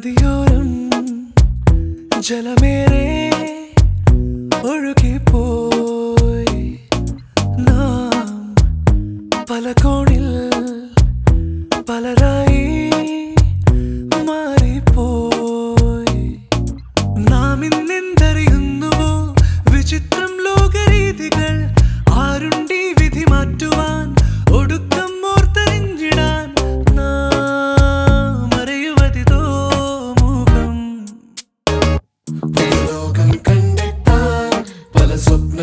നദിയോരം ജലമേറെ ഒഴുകിപ്പോയി. നാം പല കോണിൽ പലരായി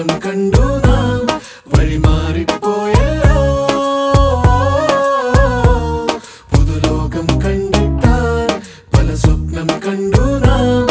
സ്വപ്നം കണ്ടു നാം. വഴിമാറിപ്പോയ പുതുലോകം കണ്ടിട്ടാൽ പല സ്വപ്നം കണ്ടു നാം.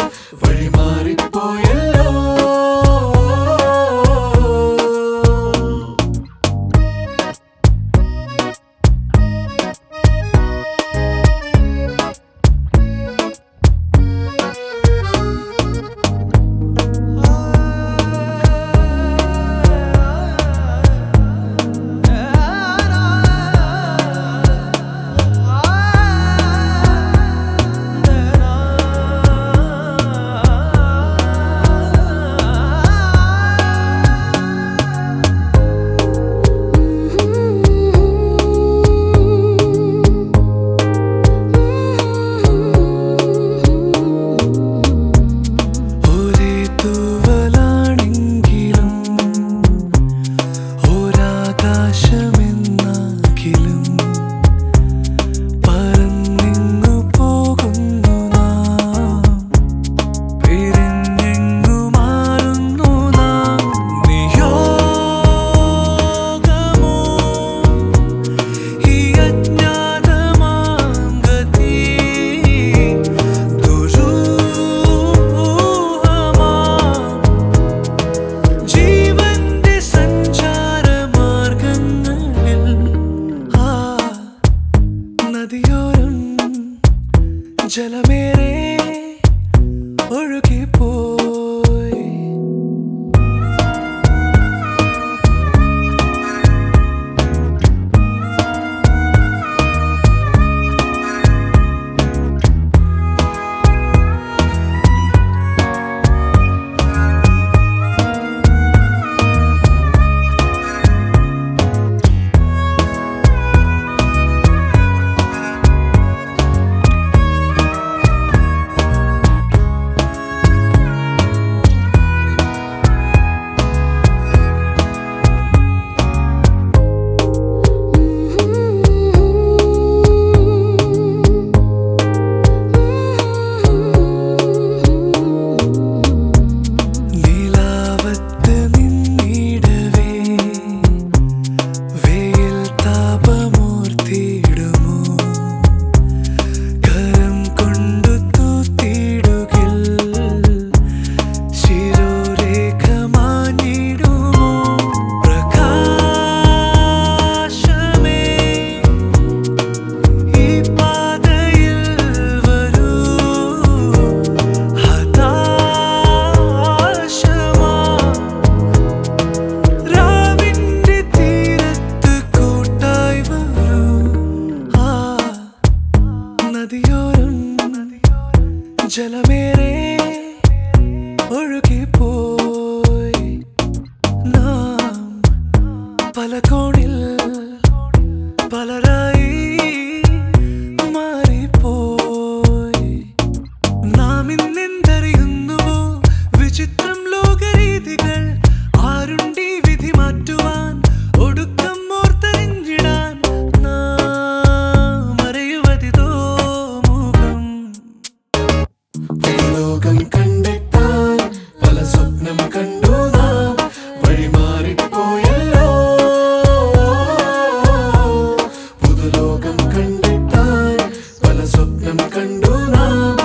ജലമേറെ ഒഴുകിപ്പോയി. നാം പല കോണിൽ പലരായി No.